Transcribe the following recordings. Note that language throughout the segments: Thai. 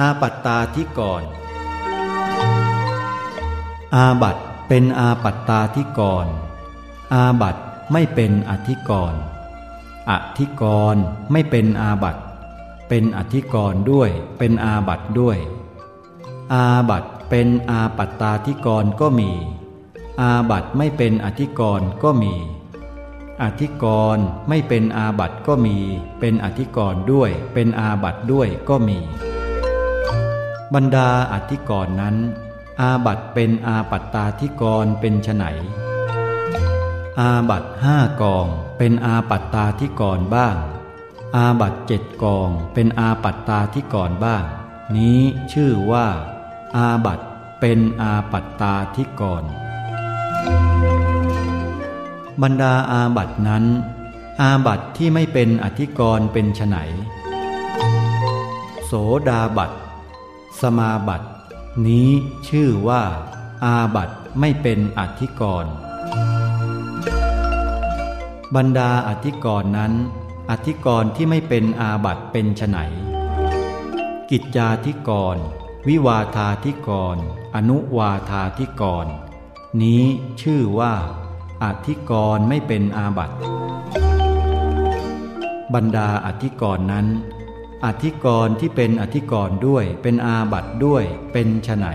อาปัตตาธิกรณ์ อาบัติเป็นอาปัตตาธิกรณ์ อาบัติไม่เป็นอธิกรณ์อธิกรณ์ไม่เป็นอาบัติเป็นอธิกรณ์ด้วย เป็นอาบัติด้วย อาบัติเป็นอาปัตตาธิกรณ์ก็มี อาบัติไม่เป็นอธิกรณ์ก็มี อธิกรณ์ไม่เป็นอาบัติก็มี เป็นอธิกรณ์ด้วย เป็นอาบัติด้วยก็มี บรรดาอธิกรณ์นั้น อาบัติเป็นอาปัตตาธิกรณ์เป็นไฉนอาบัติห้ากองเป็นอาปัตตาธิกรณ์บ้าง อาบัติเจ็ดกองเป็นอาปัตตาธิกรณ์บ้าง นี้ชื่อว่า อาบัติเป็นอาปัตตาธิกรณ์ บรรดาอาบัตนั้น อาบัตที่ไม่เป็นอธิกรเป็นไฉนโสดาบัต สมาบัตนี้ชื่อว่า อาบัตไม่เป็นอธิกรณ์บรรดาอธิกรณ์นั้น อธิกรณ์ที่ไม่เป็นอาบัตเป็นไฉนกิจจาธิกร วิวาธาธิกร อนุวาธาธิกร นี้ชื่อว่าอธิกรณ์ไม่เป็นอาบัตบรรดาอธิกรณ์นั้น อธิกรณ์ที่เป็นอธิกรณ์ด้วย เป็นอาบัตด้วย เป็นไฉน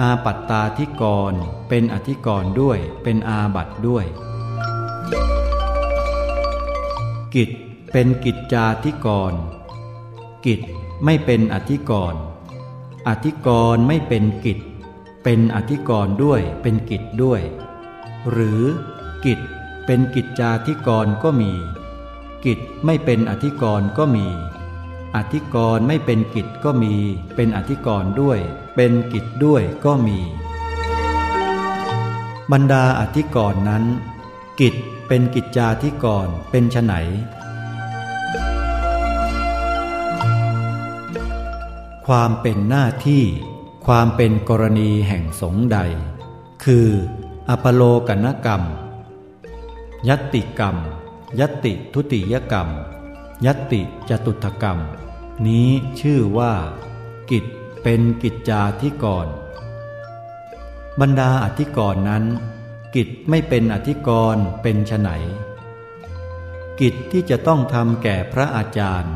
อาปัตตาธิกร เป็นอธิกรณ์ด้วย เป็นอาบัตด้วย กิจเป็นกิจจาธิกร กิจไม่เป็นอธิกร อธิกรไม่เป็นกิจ เป็นอธิกรด้วย เป็นกิจด้วย หรือกิจเป็นกิจจาธิกรก็มี กิจไม่เป็นอธิกรณ์ก็มี อธิกรณ์ไม่เป็นกิจก็มี เป็นอธิกรณ์ด้วย เป็นกิจด้วยก็มี บรรดาอธิกรณ์นั้น กิจเป็นกิจจาธิกรณ์เป็นไฉนความเป็นหน้าที่ความเป็นกรณีแห่งสงใด คือ อปโลกนกรรม ยัตติกรรม ยติทุติยกรรม ยติจตุถกรรม นี้ชื่อว่า กิจเป็นกิจจาธิกร บรรดาอธิกรณ์นั้น กิจไม่เป็นอธิกรณ์เป็นไฉนกิจที่จะต้องทำแก่พระอาจารย์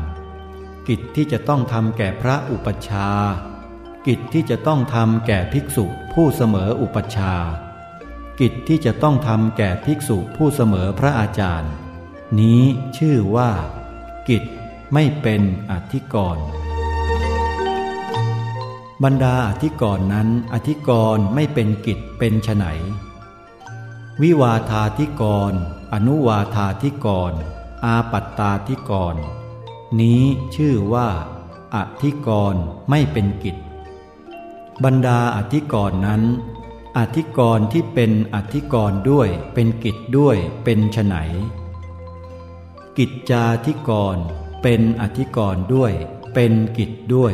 กิจที่จะต้องทำแก่พระอุปชา กิจที่จะต้องทำแก่ภิกษุผู้เสมออุปชา กิจที่จะต้องทำแก่ภิกษุผู้เสมอพระอาจารย์ นี้ชื่อว่า กิจไม่เป็นอธิกรณ์บรรดาอธิกรณ์นั้นอธิกรณ์ไม่เป็นกิจเป็นไฉนวิวาธาธิกร อนุวาธาธิกร อาปัตตาธิกร นี้ชื่อว่าอธิกรณ์ไม่เป็นกิจ บรรดาอธิกรณ์นั้นอธิกรณ์ที่เป็นอธิกรณ์ด้วยเป็นกิจด้วยเป็นไฉน กิจจาธิกร เป็นอธิกรด้วย เป็นกิจด้วย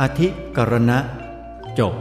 อธิกรณะ จบ